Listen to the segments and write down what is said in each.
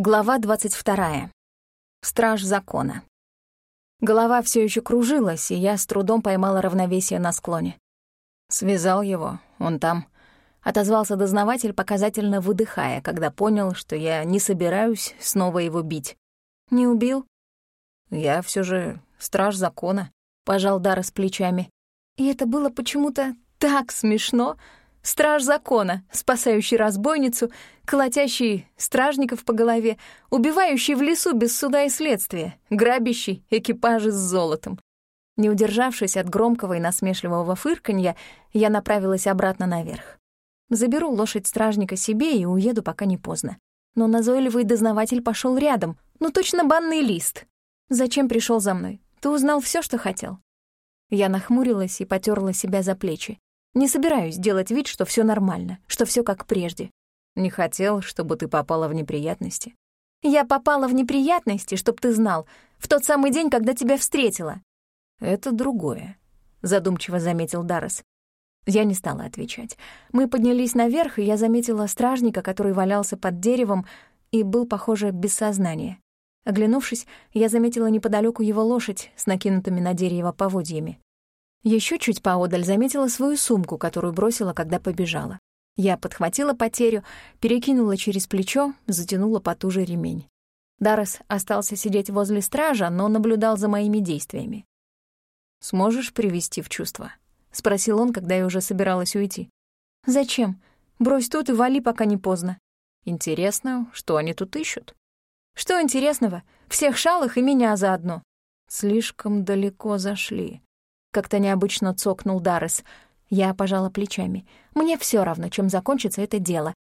Глава 22. Страж закона. Голова все еще кружилась, и я с трудом поймала равновесие на склоне. Связал его, он там. Отозвался дознаватель, показательно выдыхая, когда понял, что я не собираюсь снова его бить. «Не убил?» «Я все же страж закона», — пожал Дара с плечами. И это было почему-то так смешно, Страж закона, спасающий разбойницу, колотящий стражников по голове, убивающий в лесу без суда и следствия, грабящий экипажи с золотом. Не удержавшись от громкого и насмешливого фырканья, я направилась обратно наверх. Заберу лошадь стражника себе и уеду, пока не поздно. Но назойливый дознаватель пошел рядом, ну точно банный лист. Зачем пришел за мной? Ты узнал все, что хотел. Я нахмурилась и потерла себя за плечи. Не собираюсь делать вид, что все нормально, что все как прежде. Не хотел, чтобы ты попала в неприятности. Я попала в неприятности, чтоб ты знал, в тот самый день, когда тебя встретила. Это другое, задумчиво заметил Даррес. Я не стала отвечать. Мы поднялись наверх, и я заметила стражника, который валялся под деревом и был, похоже, без сознания. Оглянувшись, я заметила неподалеку его лошадь с накинутыми на дерево поводьями. Еще чуть поодаль заметила свою сумку, которую бросила, когда побежала. Я подхватила потерю, перекинула через плечо, затянула потуже ремень. Даррес остался сидеть возле стража, но наблюдал за моими действиями. «Сможешь привести в чувство?» — спросил он, когда я уже собиралась уйти. «Зачем? Брось тут и вали, пока не поздно». «Интересно, что они тут ищут?» «Что интересного? Всех шалых и меня заодно». «Слишком далеко зашли», как-то необычно цокнул Даррес. Я пожала плечами. Мне все равно, чем закончится это дело.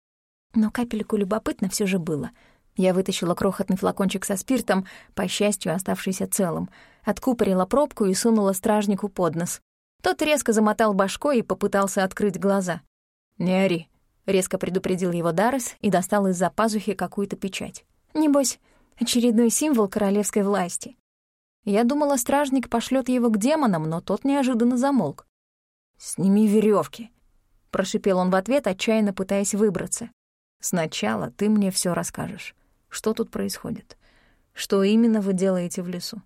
Но капельку любопытно все же было. Я вытащила крохотный флакончик со спиртом, по счастью, оставшийся целым, откупорила пробку и сунула стражнику под нос. Тот резко замотал башкой и попытался открыть глаза. «Не ори», — резко предупредил его Даррес и достал из-за пазухи какую-то печать. «Небось, очередной символ королевской власти. Я думала, стражник пошлет его к демонам, но тот неожиданно замолк. «Сними веревки, прошипел он в ответ, отчаянно пытаясь выбраться. «Сначала ты мне все расскажешь. Что тут происходит? Что именно вы делаете в лесу?»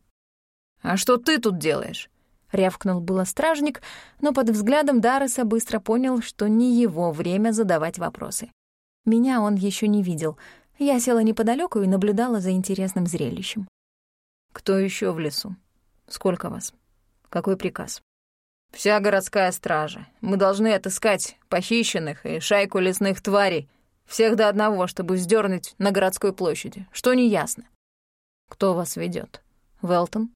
«А что ты тут делаешь?» — рявкнул было стражник, но под взглядом Дарреса быстро понял, что не его время задавать вопросы. Меня он еще не видел. Я села неподалеку и наблюдала за интересным зрелищем. Кто еще в лесу? Сколько вас? Какой приказ? Вся городская стража. Мы должны отыскать похищенных и шайку лесных тварей. Всех до одного, чтобы сдернуть на городской площади. Что неясно. Кто вас ведет? Велтон?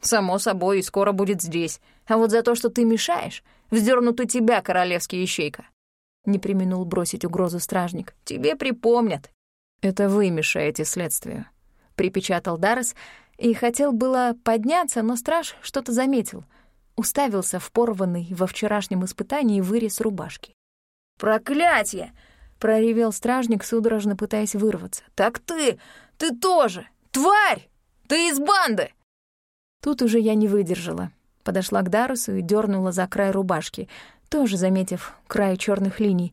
Само собой, и скоро будет здесь. А вот за то, что ты мешаешь, вздернут у тебя, королевский ищейка. Не применул бросить угрозу стражник. Тебе припомнят. Это вы мешаете следствию. Припечатал Даррес, и хотел было подняться, но страж что-то заметил. Уставился в порванный во вчерашнем испытании вырез рубашки. «Проклятье!» — проревел стражник, судорожно пытаясь вырваться. «Так ты! Ты тоже! Тварь! Ты из банды!» Тут уже я не выдержала. Подошла к Дарусу и дернула за край рубашки, тоже заметив край черных линий.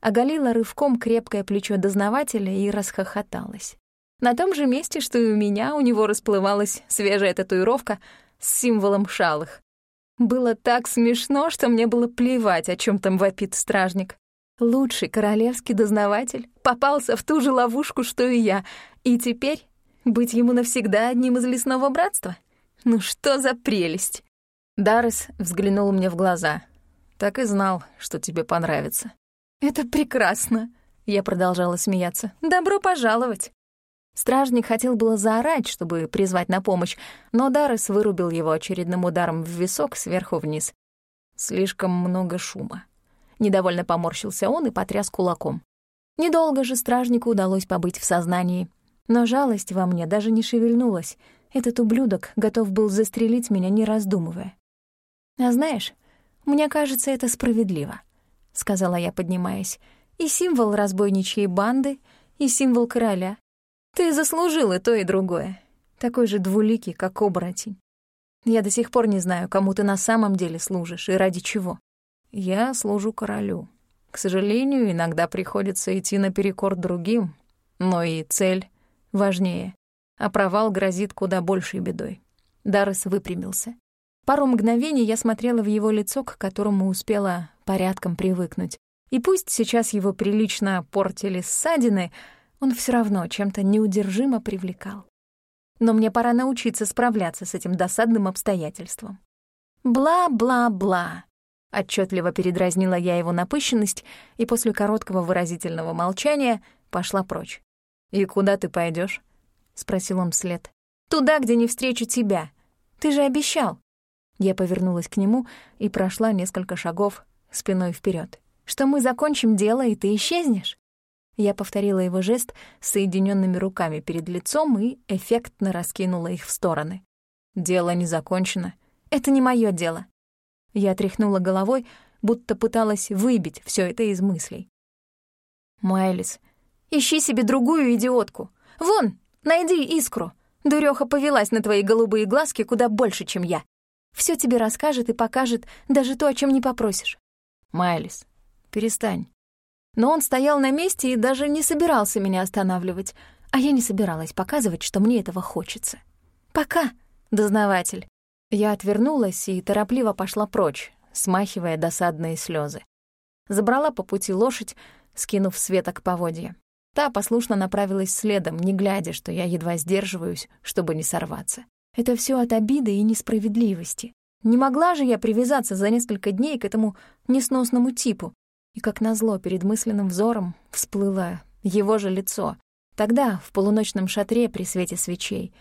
Оголила рывком крепкое плечо дознавателя и расхохоталась. На том же месте, что и у меня, у него расплывалась свежая татуировка с символом шалых. Было так смешно, что мне было плевать, о чем там вопит стражник. Лучший королевский дознаватель попался в ту же ловушку, что и я, и теперь быть ему навсегда одним из лесного братства? Ну что за прелесть! Даррес взглянул мне в глаза. Так и знал, что тебе понравится. «Это прекрасно!» — я продолжала смеяться. «Добро пожаловать!» Стражник хотел было заорать, чтобы призвать на помощь, но Даррес вырубил его очередным ударом в висок сверху вниз. Слишком много шума. Недовольно поморщился он и потряс кулаком. Недолго же стражнику удалось побыть в сознании. Но жалость во мне даже не шевельнулась. Этот ублюдок готов был застрелить меня, не раздумывая. «А знаешь, мне кажется, это справедливо», — сказала я, поднимаясь. «И символ разбойничьей банды, и символ короля, ты заслужил и то, и другое. Такой же двуликий, как оборотень. Я до сих пор не знаю, кому ты на самом деле служишь и ради чего. Я служу королю. К сожалению, иногда приходится идти наперекор другим, но и цель важнее, а провал грозит куда большей бедой. Даррес выпрямился. Пару мгновений я смотрела в его лицо, к которому успела порядком привыкнуть. И пусть сейчас его прилично портили ссадины, он все равно чем-то неудержимо привлекал. Но мне пора научиться справляться с этим досадным обстоятельством. «Бла-бла-бла», — отчетливо передразнила я его напыщенность и после короткого выразительного молчания пошла прочь. «И куда ты пойдешь? спросил он вслед. «Туда, где не встречу тебя. Ты же обещал». Я повернулась к нему и прошла несколько шагов спиной вперед. «Что мы закончим дело, и ты исчезнешь?» Я повторила его жест с соединенными руками перед лицом и эффектно раскинула их в стороны. «Дело не закончено. Это не мое дело». Я тряхнула головой, будто пыталась выбить все это из мыслей. «Майлис, ищи себе другую идиотку. Вон, найди искру. Дурёха повелась на твои голубые глазки куда больше, чем я. Все тебе расскажет и покажет, даже то, о чем не попросишь. Майлис, перестань. Но он стоял на месте и даже не собирался меня останавливать, а я не собиралась показывать, что мне этого хочется. «Пока, дознаватель». Я отвернулась и торопливо пошла прочь, смахивая досадные слезы. Забрала по пути лошадь, скинув светок поводья. Та послушно направилась следом, не глядя, что я едва сдерживаюсь, чтобы не сорваться. Это все от обиды и несправедливости. Не могла же я привязаться за несколько дней к этому несносному типу. И как назло перед мысленным взором всплыло его же лицо. Тогда, в полуночном шатре при свете свечей.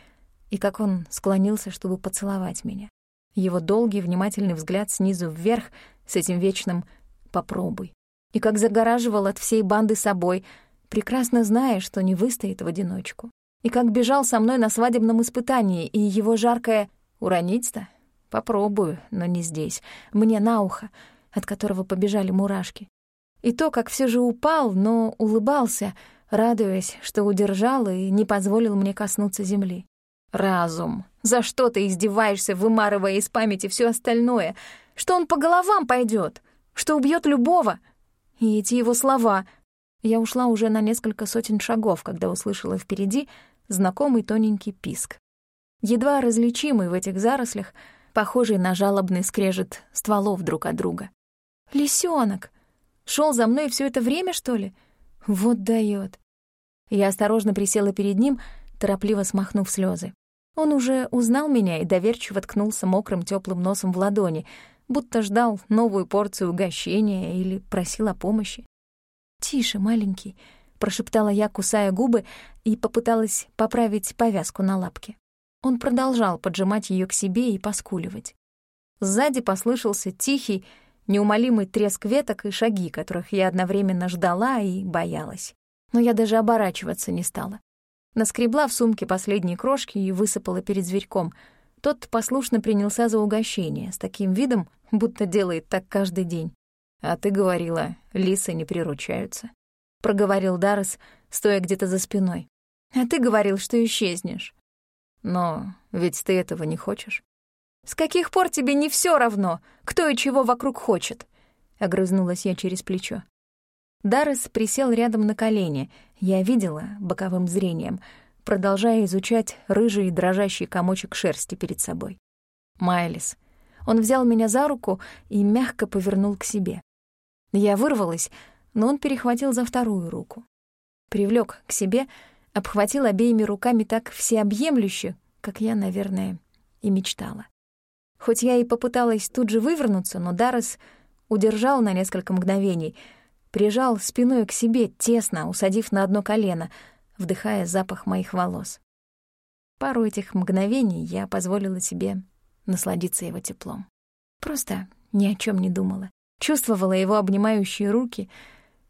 И как он склонился, чтобы поцеловать меня. Его долгий, внимательный взгляд снизу вверх с этим вечным «попробуй». И как загораживал от всей банды собой, прекрасно зная, что не выстоит в одиночку и как бежал со мной на свадебном испытании, и его жаркое «уронить-то? Попробую, но не здесь. Мне на ухо», от которого побежали мурашки. И то, как все же упал, но улыбался, радуясь, что удержал и не позволил мне коснуться земли. «Разум! За что ты издеваешься, вымарывая из памяти все остальное? Что он по головам пойдет? Что убьет любого?» И эти его слова. Я ушла уже на несколько сотен шагов, когда услышала впереди знакомый тоненький писк. Едва различимый в этих зарослях, похожий на жалобный скрежет стволов друг от друга. Лисенок! Шел за мной все это время, что ли? Вот дает. Я осторожно присела перед ним, торопливо смахнув слезы. Он уже узнал меня и доверчиво ткнулся мокрым теплым носом в ладони, будто ждал новую порцию угощения или просил о помощи. «Тише, маленький», — прошептала я, кусая губы, и попыталась поправить повязку на лапке. Он продолжал поджимать ее к себе и поскуливать. Сзади послышался тихий, неумолимый треск веток и шаги, которых я одновременно ждала и боялась. Но я даже оборачиваться не стала. Наскребла в сумке последние крошки и высыпала перед зверьком. Тот послушно принялся за угощение, с таким видом, будто делает так каждый день. «А ты говорила, лисы не приручаются» проговорил Даррес, стоя где-то за спиной. «А ты говорил, что исчезнешь». «Но ведь ты этого не хочешь». «С каких пор тебе не все равно, кто и чего вокруг хочет?» — огрызнулась я через плечо. Даррес присел рядом на колени, я видела боковым зрением, продолжая изучать рыжий дрожащий комочек шерсти перед собой. Майлис. Он взял меня за руку и мягко повернул к себе. Я вырвалась, но он перехватил за вторую руку. Привлёк к себе, обхватил обеими руками так всеобъемлюще, как я, наверное, и мечтала. Хоть я и попыталась тут же вывернуться, но Даррес удержал на несколько мгновений, прижал спиной к себе, тесно усадив на одно колено, вдыхая запах моих волос. Пару этих мгновений я позволила себе насладиться его теплом. Просто ни о чем не думала. Чувствовала его обнимающие руки —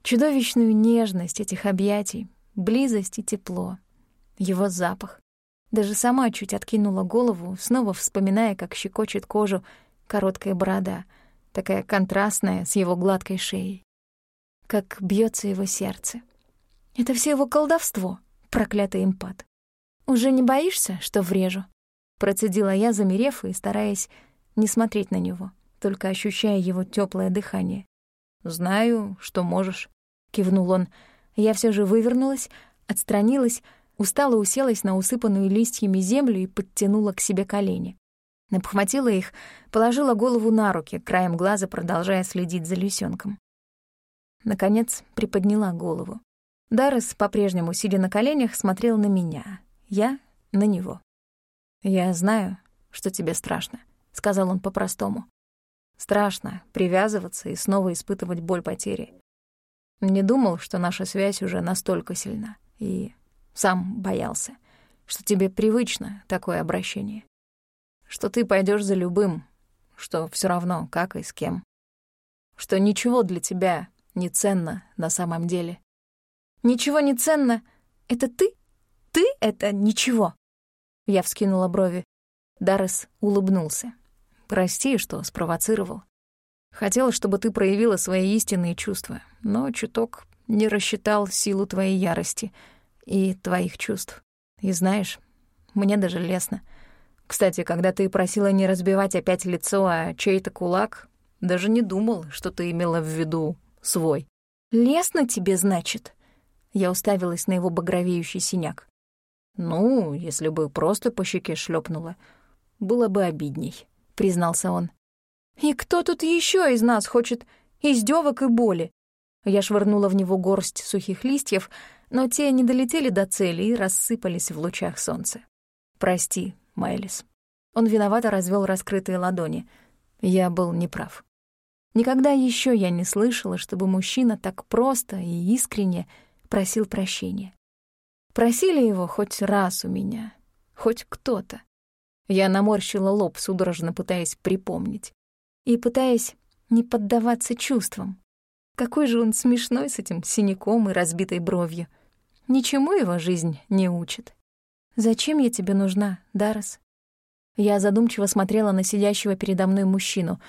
Чудовищную нежность этих объятий, близость и тепло, его запах. Даже сама чуть откинула голову, снова вспоминая, как щекочет кожу короткая борода, такая контрастная с его гладкой шеей. Как бьется его сердце. Это все его колдовство, проклятый импат. «Уже не боишься, что врежу?» Процедила я, замерев и стараясь не смотреть на него, только ощущая его теплое дыхание. «Знаю, что можешь», кивнул он. Я все же вывернулась, отстранилась, устало уселась на усыпанную листьями землю и подтянула к себе колени. Обхватила их, положила голову на руки, краем глаза продолжая следить за лисенком. Наконец приподняла голову. Даррес, по-прежнему сидя на коленях, смотрел на меня. Я — на него. «Я знаю, что тебе страшно», — сказал он по-простому. «Страшно привязываться и снова испытывать боль потери. Не думал, что наша связь уже настолько сильна, и сам боялся, что тебе привычно такое обращение, что ты пойдешь за любым, что все равно, как и с кем, что ничего для тебя не ценно на самом деле. Ничего не ценно — это ты? Ты — это ничего. Я вскинула брови. Даррес улыбнулся. «Прости, что спровоцировал. Хотел, чтобы ты проявила свои истинные чувства, но чуток не рассчитал силу твоей ярости и твоих чувств. И знаешь, мне даже лестно. Кстати, когда ты просила не разбивать опять лицо, а чей-то кулак, даже не думал, что ты имела в виду свой. «Лестно тебе, значит?» Я уставилась на его багровеющий синяк. «Ну, если бы просто по щеке шлепнула, было бы обидней», — признался он. «И кто тут еще из нас хочет издевок и боли?» Я швырнула в него горсть сухих листьев, но те не долетели до цели и рассыпались в лучах солнца. «Прости, Майлис». Он виновато развел раскрытые ладони. Я был неправ. Никогда еще я не слышала, чтобы мужчина так просто и искренне просил прощения. Просили его хоть раз у меня, хоть кто-то. Я наморщила лоб, судорожно пытаясь припомнить и пытаясь не поддаваться чувствам. Какой же он смешной с этим синяком и разбитой бровью. Ничему его жизнь не учит. «Зачем я тебе нужна, Даррес?» Я задумчиво смотрела на сидящего передо мной мужчину.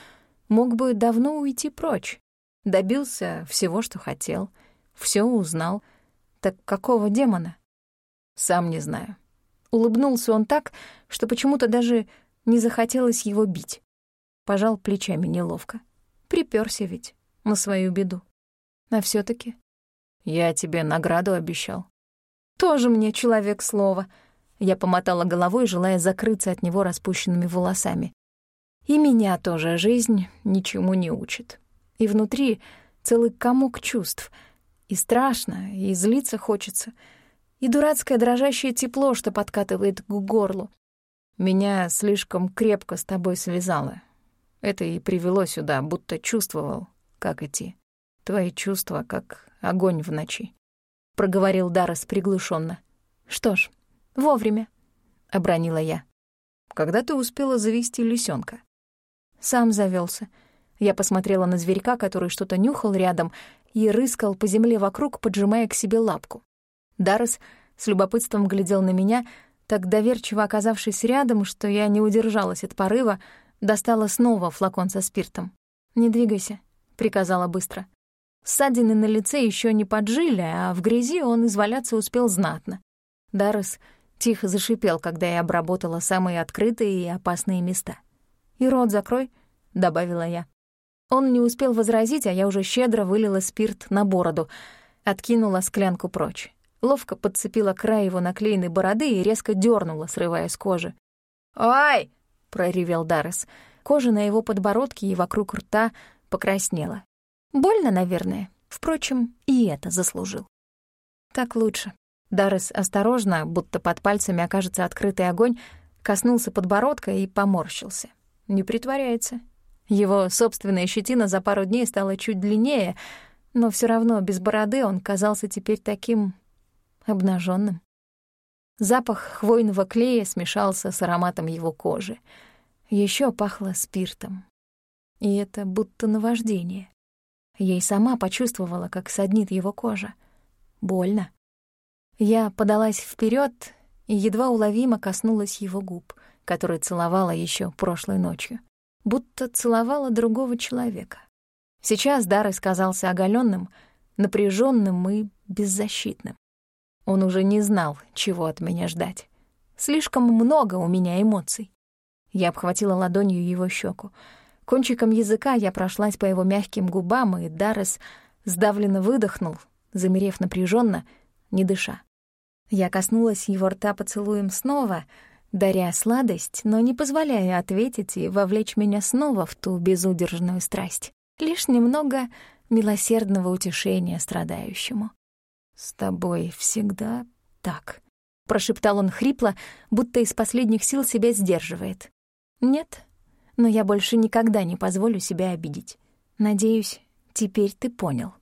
Мог бы давно уйти прочь. Добился всего, что хотел. все узнал. Так какого демона? Сам не знаю. Улыбнулся он так, что почему-то даже не захотелось его бить. Пожал плечами неловко. Припёрся ведь на свою беду. А все таки Я тебе награду обещал. Тоже мне человек слова. Я помотала головой, желая закрыться от него распущенными волосами. И меня тоже жизнь ничему не учит. И внутри целый комок чувств. И страшно, и злиться хочется. И дурацкое дрожащее тепло, что подкатывает к горлу. Меня слишком крепко с тобой связало. Это и привело сюда, будто чувствовал, как идти. Твои чувства, как огонь в ночи. Проговорил Даррес приглушенно. Что ж, вовремя, — обронила я. Когда ты успела завести лисенка? Сам завелся. Я посмотрела на зверька, который что-то нюхал рядом и рыскал по земле вокруг, поджимая к себе лапку. Даррес с любопытством глядел на меня, так доверчиво оказавшись рядом, что я не удержалась от порыва, достала снова флакон со спиртом. «Не двигайся», — приказала быстро. Ссадины на лице еще не поджили, а в грязи он изваляться успел знатно. Даррес тихо зашипел, когда я обработала самые открытые и опасные места. «И рот закрой», — добавила я. Он не успел возразить, а я уже щедро вылила спирт на бороду, откинула склянку прочь. Ловко подцепила край его наклеенной бороды и резко дернула, срывая с кожи. «Ой!» — проревел Даррес. Кожа на его подбородке и вокруг рта покраснела. Больно, наверное. Впрочем, и это заслужил. Так лучше. Даррес осторожно, будто под пальцами окажется открытый огонь, коснулся подбородка и поморщился. Не притворяется. Его собственная щетина за пару дней стала чуть длиннее, но все равно без бороды он казался теперь таким обнаженным. Запах хвойного клея смешался с ароматом его кожи. Еще пахло спиртом. И это будто наваждение. И сама почувствовала, как саднит его кожа. Больно. Я подалась вперед и едва уловимо коснулась его губ, которые целовала еще прошлой ночью. Будто целовала другого человека. Сейчас Дар казался оголенным, напряженным и беззащитным. Он уже не знал, чего от меня ждать. Слишком много у меня эмоций. Я обхватила ладонью его щеку. Кончиком языка я прошлась по его мягким губам, и Даррес сдавленно выдохнул, замерев напряженно, не дыша. Я коснулась его рта поцелуем снова, даря сладость, но не позволяя ответить и вовлечь меня снова в ту безудержную страсть. Лишь немного милосердного утешения страдающему. «С тобой всегда так», — прошептал он хрипло, будто из последних сил себя сдерживает. «Нет, но я больше никогда не позволю себя обидеть. Надеюсь, теперь ты понял».